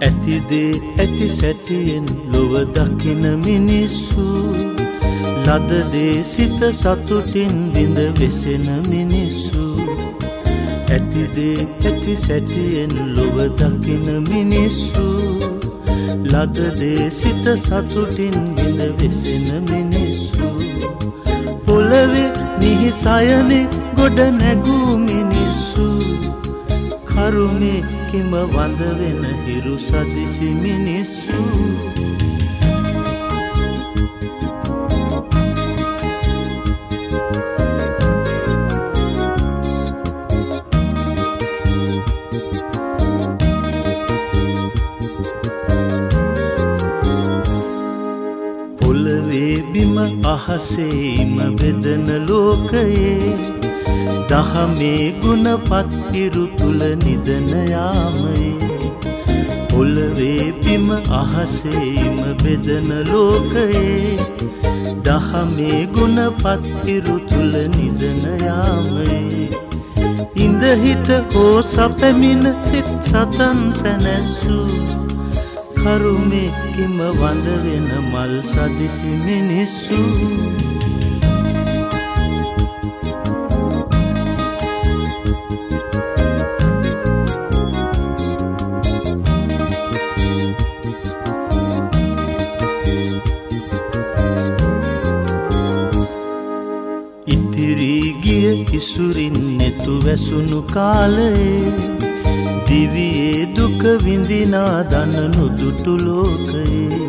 ඇතිදේ ඇති සැටියෙන් ලොව දකින මිනිස්සු. ලදදේ සිත සතුටින් බිඳ වෙසෙන මිනිස්සු. ඇතිදේ ඇති සැටියෙන් ලොව දකින මිනිස්සු. ලදදේ සිත සතුටින් බිඳ වෙසෙන මිනිස්සු. පොළවෙ නිහිසයනෙ ගොඩ නැගූ මිනිස්සු. කරුමේ කිම වඳ වෙන හිරු සදිසි මිනිස්සු පොළවේ බිම අහසේම වෙදන ලෝකයේ දහමේ ගුණපත් ඉරු තුළ නිදනයාමයේ පොළවේ බිම අහසේම බෙදන ලෝකයේ දහමේ ගුණපත් ඉරු තුළ නිදනයාමයේ ඉඳහිට හෝ සපැමින සිත් සතන් සැනැස්සූ කරුමෙක්කිම වඳ වෙන මල් සදිසි මිනිස්සු. ගිය ඉසුරින් නෙතු වැසුණු කාලයේ. දිවියේ දුක විඳිනා දන නුදුටු ලෝකයේ.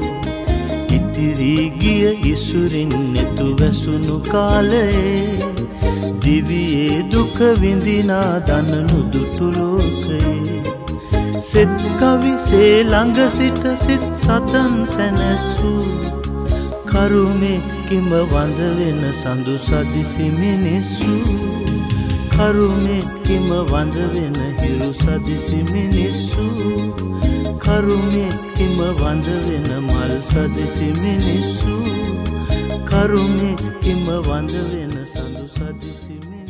ඉතිරී ගිය ඉසුරින් නෙතු වැසුණු කාලයේ. දිවියේ දුක විඳිනා දන නුදුටු ලෝකයේ. සෙත් කවි සේ ළඟ සිට සිත් සතන් සැනැස්සූ කරුමේ කිම වඳ වෙන සඳු සදිසි මිනිස්සු කරුමෙක්කිම වඳ වෙන හිරු සදිසි මිනිස්සු කරුමෙක්කිම වඳ වෙන මල් සදිසි මිනිස්සු කරුමෙක්කිම වඳ වෙන සඳු සදිසි මිනිස්සු